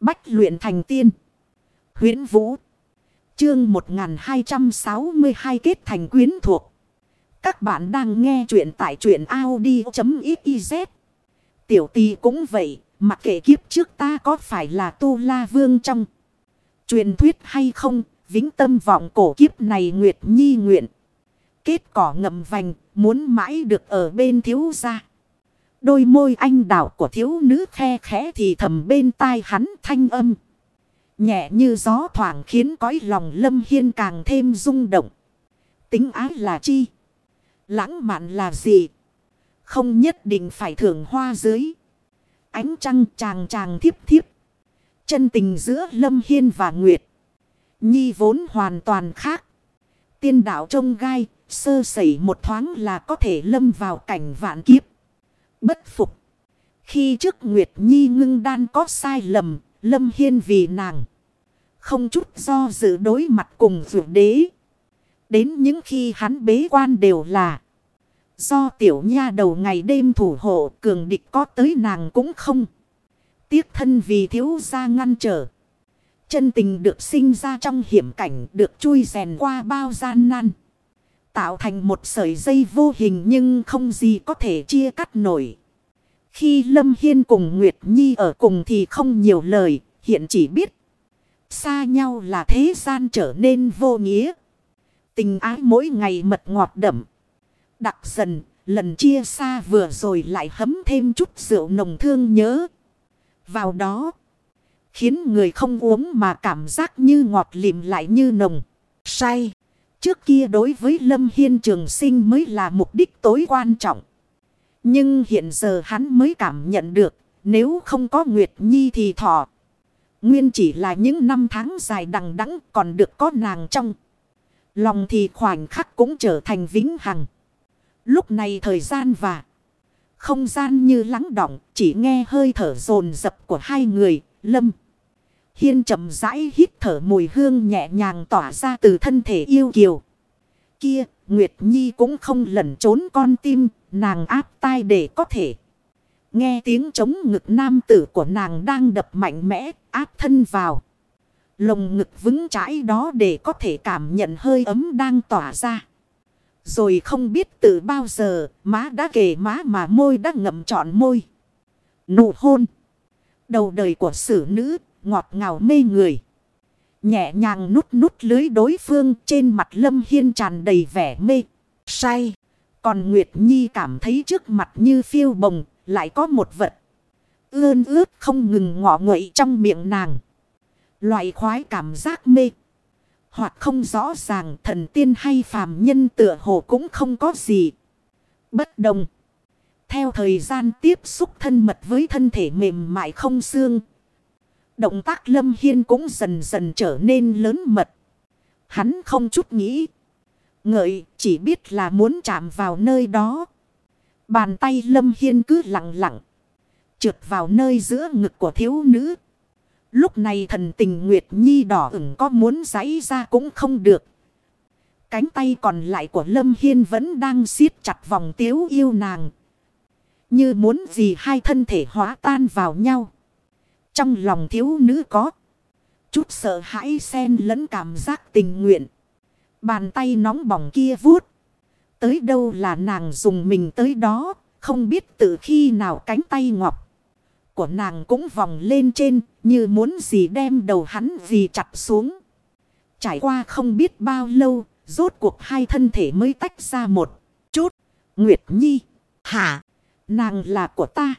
Bách luyện thành tiên. huyễn Vũ. Chương 1262 kết thành quyến thuộc. Các bạn đang nghe truyện tại truyện Audi.xyz. Tiểu tì cũng vậy. Mặc kệ kiếp trước ta có phải là tu la vương trong. Truyền thuyết hay không. Vĩnh tâm vọng cổ kiếp này Nguyệt Nhi nguyện. Kết cỏ ngậm vành. Muốn mãi được ở bên thiếu gia. Đôi môi anh đảo của thiếu nữ khe khẽ thì thầm bên tai hắn thanh âm. Nhẹ như gió thoảng khiến cõi lòng lâm hiên càng thêm rung động. Tính ái là chi? Lãng mạn là gì? Không nhất định phải thưởng hoa dưới. Ánh trăng chàng chàng thiếp thiếp. Chân tình giữa lâm hiên và nguyệt. Nhi vốn hoàn toàn khác. Tiên đạo trông gai, sơ sẩy một thoáng là có thể lâm vào cảnh vạn kiếp bất phục. Khi trước Nguyệt Nhi ngưng đan có sai lầm, Lâm Hiên vì nàng. Không chút do dự đối mặt cùng vượt đế. Đến những khi hắn bế quan đều là. Do tiểu nha đầu ngày đêm thủ hộ cường địch có tới nàng cũng không. Tiếc thân vì thiếu gia ngăn trở. Chân tình được sinh ra trong hiểm cảnh được chui rèn qua bao gian nan. Tạo thành một sợi dây vô hình nhưng không gì có thể chia cắt nổi. Khi Lâm Hiên cùng Nguyệt Nhi ở cùng thì không nhiều lời, hiện chỉ biết. Xa nhau là thế gian trở nên vô nghĩa. Tình ái mỗi ngày mật ngọt đậm. Đặc dần, lần chia xa vừa rồi lại hấm thêm chút rượu nồng thương nhớ. Vào đó, khiến người không uống mà cảm giác như ngọt lịm lại như nồng, say. Trước kia đối với Lâm Hiên Trường Sinh mới là mục đích tối quan trọng. Nhưng hiện giờ hắn mới cảm nhận được, nếu không có Nguyệt Nhi thì thọ. Nguyên chỉ là những năm tháng dài đằng đẵng còn được có nàng trong. Lòng thì khoảnh khắc cũng trở thành vĩnh hằng. Lúc này thời gian và không gian như lắng động, chỉ nghe hơi thở rồn rập của hai người, lâm. Hiên chậm rãi hít thở mùi hương nhẹ nhàng tỏa ra từ thân thể yêu kiều. Kia, Nguyệt Nhi cũng không lẩn trốn con tim, nàng áp tai để có thể. Nghe tiếng chống ngực nam tử của nàng đang đập mạnh mẽ, áp thân vào. Lồng ngực vững chãi đó để có thể cảm nhận hơi ấm đang tỏa ra. Rồi không biết từ bao giờ, má đã kề má mà môi đã ngậm trọn môi. Nụ hôn. Đầu đời của sử nữ, ngọt ngào mê người. Nhẹ nhàng nút nút lưới đối phương trên mặt lâm hiên tràn đầy vẻ mê, say. Còn Nguyệt Nhi cảm thấy trước mặt như phiêu bồng, lại có một vật. Ươn ướt không ngừng ngọ nguậy trong miệng nàng. Loại khoái cảm giác mê. Hoặc không rõ ràng thần tiên hay phàm nhân tựa hồ cũng không có gì. Bất đồng. Theo thời gian tiếp xúc thân mật với thân thể mềm mại không xương. Động tác lâm hiên cũng dần dần trở nên lớn mật. Hắn không chút nghĩ. Ngợi chỉ biết là muốn chạm vào nơi đó. Bàn tay lâm hiên cứ lặng lặng. Trượt vào nơi giữa ngực của thiếu nữ. Lúc này thần tình Nguyệt Nhi đỏ ửng có muốn giãy ra cũng không được. Cánh tay còn lại của Lâm Hiên vẫn đang siết chặt vòng tiếu yêu nàng. Như muốn gì hai thân thể hóa tan vào nhau. Trong lòng thiếu nữ có. Chút sợ hãi xen lẫn cảm giác tình nguyện. Bàn tay nóng bỏng kia vuốt. Tới đâu là nàng dùng mình tới đó. Không biết từ khi nào cánh tay ngọc. Của nàng cũng vòng lên trên. Như muốn gì đem đầu hắn gì chặt xuống. Trải qua không biết bao lâu. Rốt cuộc hai thân thể mới tách ra một chút. Nguyệt Nhi. Hả? Nàng là của ta.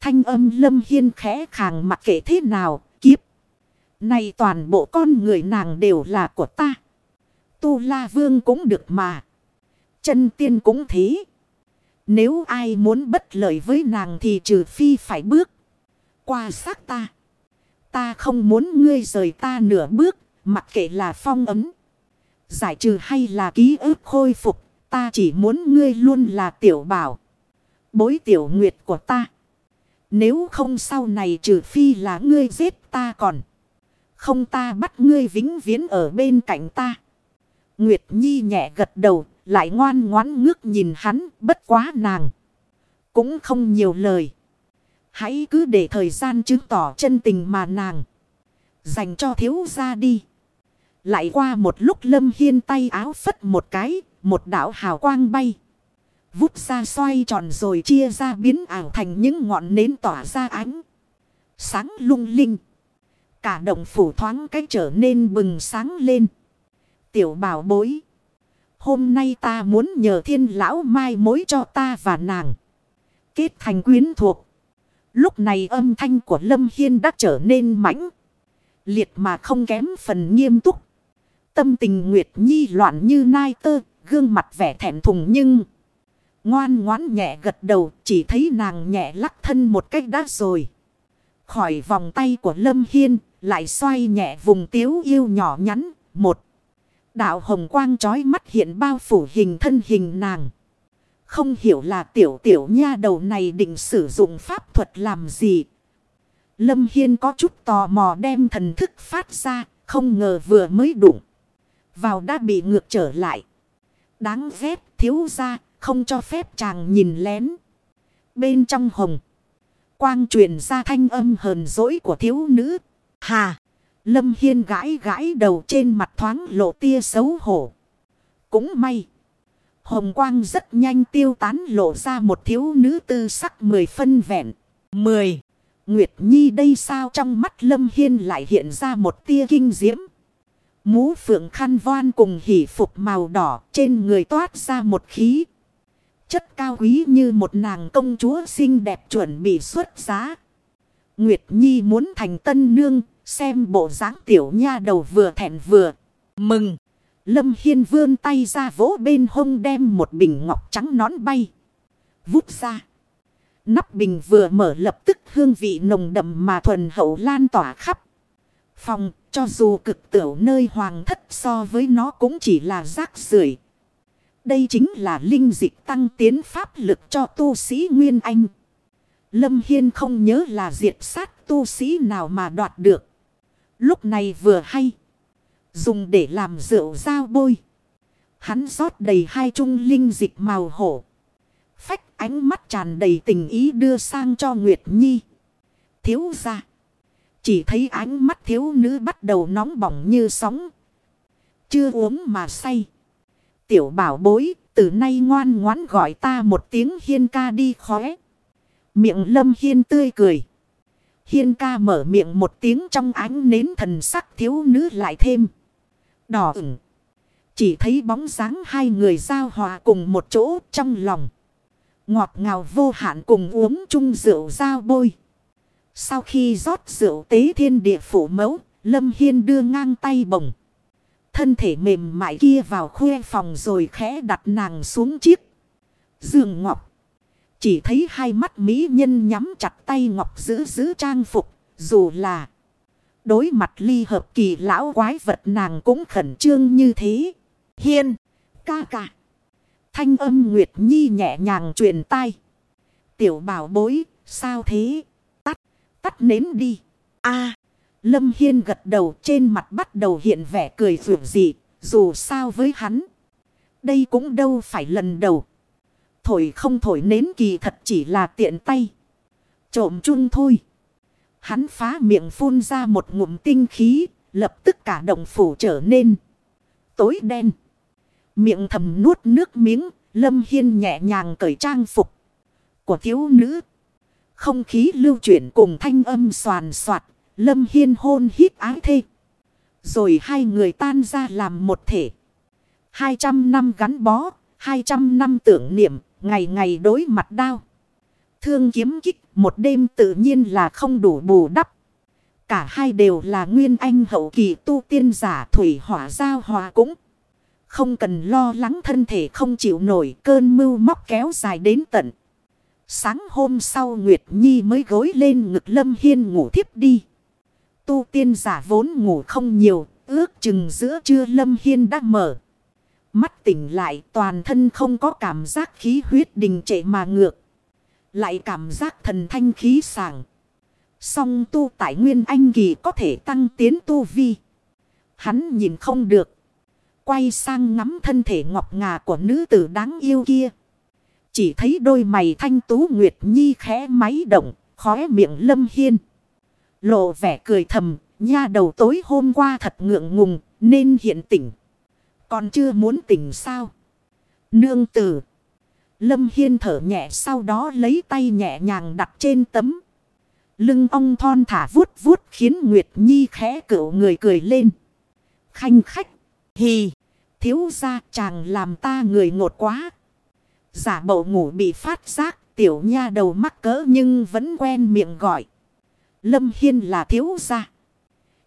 Thanh âm lâm hiên khẽ khàng mặc kệ thế nào. Kiếp. Này toàn bộ con người nàng đều là của ta. Tu La Vương cũng được mà. Chân tiên cũng thế. Nếu ai muốn bất lợi với nàng thì trừ phi phải bước. Qua xác ta. Ta không muốn ngươi rời ta nửa bước. Mặc kệ là phong ấm. Giải trừ hay là ký ức khôi phục. Ta chỉ muốn ngươi luôn là tiểu bảo. Bối tiểu nguyệt của ta. Nếu không sau này trừ phi là ngươi giết ta còn. Không ta bắt ngươi vĩnh viễn ở bên cạnh ta. Nguyệt Nhi nhẹ gật đầu, lại ngoan ngoãn ngước nhìn hắn, bất quá nàng. Cũng không nhiều lời. Hãy cứ để thời gian chứng tỏ chân tình mà nàng. Dành cho thiếu gia đi. Lại qua một lúc lâm hiên tay áo phất một cái. Một đảo hào quang bay. Vút ra xoay tròn rồi chia ra biến ảo thành những ngọn nến tỏa ra ánh. Sáng lung linh. Cả động phủ thoáng cách trở nên bừng sáng lên. Tiểu bảo bối. Hôm nay ta muốn nhờ thiên lão mai mối cho ta và nàng. Kết thành quyến thuộc. Lúc này âm thanh của Lâm Hiên đã trở nên mãnh. Liệt mà không kém phần nghiêm túc. Tâm tình Nguyệt Nhi loạn như nai tơ. Gương mặt vẻ thẹn thùng nhưng... Ngoan ngoãn nhẹ gật đầu. Chỉ thấy nàng nhẹ lắc thân một cách đã rồi. Khỏi vòng tay của Lâm Hiên. Lại xoay nhẹ vùng tiếu yêu nhỏ nhắn. Một. Đạo hồng quang trói mắt hiện bao phủ hình thân hình nàng. Không hiểu là tiểu tiểu nha đầu này định sử dụng pháp thuật làm gì. Lâm Hiên có chút tò mò đem thần thức phát ra, không ngờ vừa mới đụng. Vào đã bị ngược trở lại. Đáng ghét thiếu ra, không cho phép chàng nhìn lén. Bên trong hồng. Quang truyền ra thanh âm hờn dỗi của thiếu nữ. Hà! Lâm Hiên gãi gãi đầu trên mặt thoáng lộ tia xấu hổ. Cũng may. Hồng quang rất nhanh tiêu tán lộ ra một thiếu nữ tư sắc mười phân vẹn. Mười. Nguyệt Nhi đây sao trong mắt Lâm Hiên lại hiện ra một tia kinh diễm. Mũ phượng khăn voan cùng hỷ phục màu đỏ trên người toát ra một khí. Chất cao quý như một nàng công chúa xinh đẹp chuẩn bị xuất giá. Nguyệt Nhi muốn thành tân nương, xem bộ dáng tiểu nha đầu vừa thẹn vừa mừng. Lâm Hiên vươn tay ra vỗ bên hông đem một bình ngọc trắng nón bay. Vút ra. Nắp bình vừa mở lập tức hương vị nồng đậm mà thuần hậu lan tỏa khắp. Phòng cho dù cực tiểu nơi hoàng thất so với nó cũng chỉ là rác rưởi đây chính là linh dịch tăng tiến pháp lực cho tu sĩ Nguyên Anh. Lâm Hiên không nhớ là diệt sát tu sĩ nào mà đoạt được. Lúc này vừa hay. Dùng để làm rượu dao bôi. Hắn rót đầy hai trung linh dịch màu hổ. Phách ánh mắt tràn đầy tình ý đưa sang cho Nguyệt Nhi. Thiếu ra. Chỉ thấy ánh mắt thiếu nữ bắt đầu nóng bỏng như sóng. Chưa uống mà say. Tiểu bảo bối, từ nay ngoan ngoãn gọi ta một tiếng hiên ca đi khóe. Miệng lâm hiên tươi cười. Hiên ca mở miệng một tiếng trong ánh nến thần sắc thiếu nữ lại thêm. Đỏ ửng. Chỉ thấy bóng dáng hai người giao hòa cùng một chỗ trong lòng. Ngọt ngào vô hạn cùng uống chung rượu giao bôi. Sau khi rót rượu tế thiên địa phủ mẫu, Lâm Hiên đưa ngang tay bồng. Thân thể mềm mại kia vào khuê phòng rồi khẽ đặt nàng xuống chiếc. giường ngọc. Chỉ thấy hai mắt mỹ nhân nhắm chặt tay ngọc giữ giữ trang phục. Dù là đối mặt ly hợp kỳ lão quái vật nàng cũng khẩn trương như thế. Hiên, ca ca. Thanh âm Nguyệt Nhi nhẹ nhàng truyền tai. Tiểu bảo bối, sao thế? Tắt, tắt nến đi. a Lâm Hiên gật đầu trên mặt bắt đầu hiện vẻ cười vượt dị. Dù sao với hắn. Đây cũng đâu phải lần đầu. Thổi không thổi nến kỳ thật chỉ là tiện tay. Trộm chung thôi. Hắn phá miệng phun ra một ngụm tinh khí. Lập tức cả động phủ trở nên tối đen. Miệng thầm nuốt nước miếng. Lâm Hiên nhẹ nhàng cởi trang phục của thiếu nữ. Không khí lưu chuyển cùng thanh âm soàn soạt. Lâm Hiên hôn hít ái thê. Rồi hai người tan ra làm một thể. Hai trăm năm gắn bó. Hai trăm năm tưởng niệm. Ngày ngày đối mặt đau. Thương kiếm kích, một đêm tự nhiên là không đủ bù đắp. Cả hai đều là nguyên anh hậu kỳ tu tiên giả thủy hỏa giao hòa cũng. Không cần lo lắng thân thể không chịu nổi, cơn mưu móc kéo dài đến tận. Sáng hôm sau Nguyệt Nhi mới gối lên ngực Lâm Hiên ngủ thiếp đi. Tu tiên giả vốn ngủ không nhiều, ước chừng giữa trưa Lâm Hiên đã mở. Mắt tỉnh lại toàn thân không có cảm giác khí huyết đình trệ mà ngược. Lại cảm giác thần thanh khí sảng. Song tu tại nguyên anh kỳ có thể tăng tiến tu vi. Hắn nhìn không được. Quay sang ngắm thân thể ngọc ngà của nữ tử đáng yêu kia. Chỉ thấy đôi mày thanh tú Nguyệt Nhi khẽ máy động. Khóe miệng lâm hiên. Lộ vẻ cười thầm. Nha đầu tối hôm qua thật ngượng ngùng. Nên hiện tỉnh. Còn chưa muốn tỉnh sao? Nương tử. Lâm Hiên thở nhẹ, sau đó lấy tay nhẹ nhàng đặt trên tấm. Lưng ong thon thả vuốt vuốt khiến Nguyệt Nhi khẽ cựu người cười lên. Khanh khách. Hì. Thiếu ra chàng làm ta người ngột quá. Giả bộ ngủ bị phát giác. Tiểu nha đầu mắc cỡ nhưng vẫn quen miệng gọi. Lâm Hiên là thiếu gia.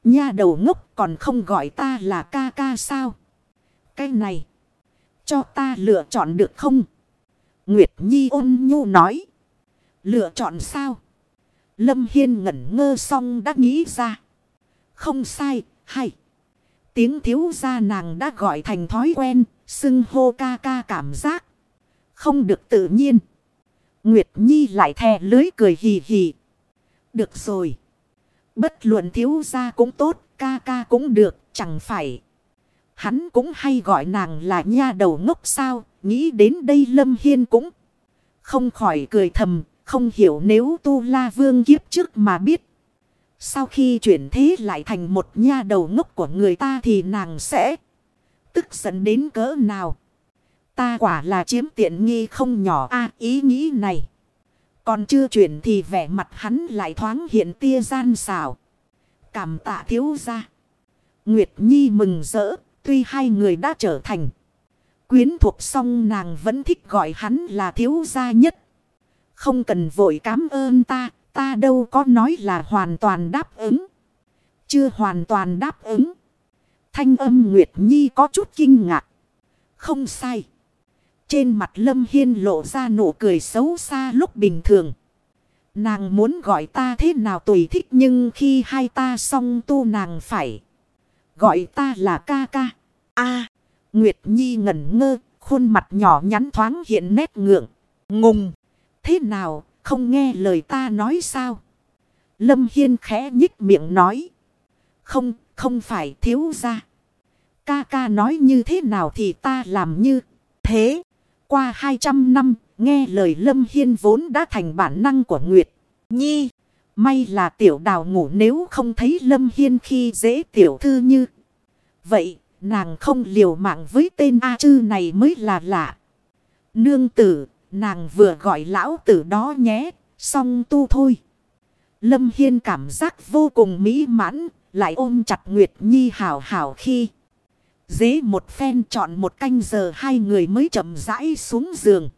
Nha đầu ngốc còn không gọi ta là ca ca sao? Cái này. Cho ta lựa chọn được không? Nguyệt Nhi ôn nhu nói. Lựa chọn sao? Lâm Hiên ngẩn ngơ xong đã nghĩ ra. Không sai, hay. Tiếng thiếu gia nàng đã gọi thành thói quen, xưng hô ca ca cảm giác. Không được tự nhiên. Nguyệt Nhi lại thè lưới cười hì hì. Được rồi. Bất luận thiếu gia cũng tốt, ca ca cũng được, chẳng phải. Hắn cũng hay gọi nàng là nha đầu ngốc sao, nghĩ đến đây Lâm Hiên cũng không khỏi cười thầm, không hiểu nếu Tu La Vương kiếp trước mà biết. Sau khi chuyển thế lại thành một nha đầu ngốc của người ta thì nàng sẽ tức giận đến cỡ nào. Ta quả là chiếm tiện nghi không nhỏ a ý nghĩ này. Còn chưa chuyển thì vẻ mặt hắn lại thoáng hiện tia gian xảo. Cảm tạ thiếu ra. Nguyệt Nhi mừng rỡ, tuy hai người đã trở thành. Quyến thuộc xong nàng vẫn thích gọi hắn là thiếu gia nhất. Không cần vội cảm ơn ta, ta đâu có nói là hoàn toàn đáp ứng. Chưa hoàn toàn đáp ứng. Thanh âm Nguyệt Nhi có chút kinh ngạc. Không sai. Trên mặt Lâm Hiên lộ ra nụ cười xấu xa lúc bình thường. Nàng muốn gọi ta thế nào tùy thích nhưng khi hai ta xong tu nàng phải. Gọi ta là ca ca. a Nguyệt Nhi ngẩn ngơ, khuôn mặt nhỏ nhắn thoáng hiện nét ngượng. Ngùng. Thế nào, không nghe lời ta nói sao? Lâm Hiên khẽ nhích miệng nói. Không, không phải thiếu ra. Ca ca nói như thế nào thì ta làm như thế. Qua 200 năm, nghe lời Lâm Hiên vốn đã thành bản năng của Nguyệt. Nhi, may là tiểu đào ngủ nếu không thấy Lâm Hiên khi dễ tiểu thư như. Vậy, nàng không liều mạng với tên A chư này mới là lạ. Nương tử, nàng vừa gọi lão tử đó nhé, xong tu thôi. Lâm Hiên cảm giác vô cùng mỹ mãn, lại ôm chặt Nguyệt Nhi hảo hảo khi. Dế một phen chọn một canh giờ hai người mới chậm rãi xuống giường.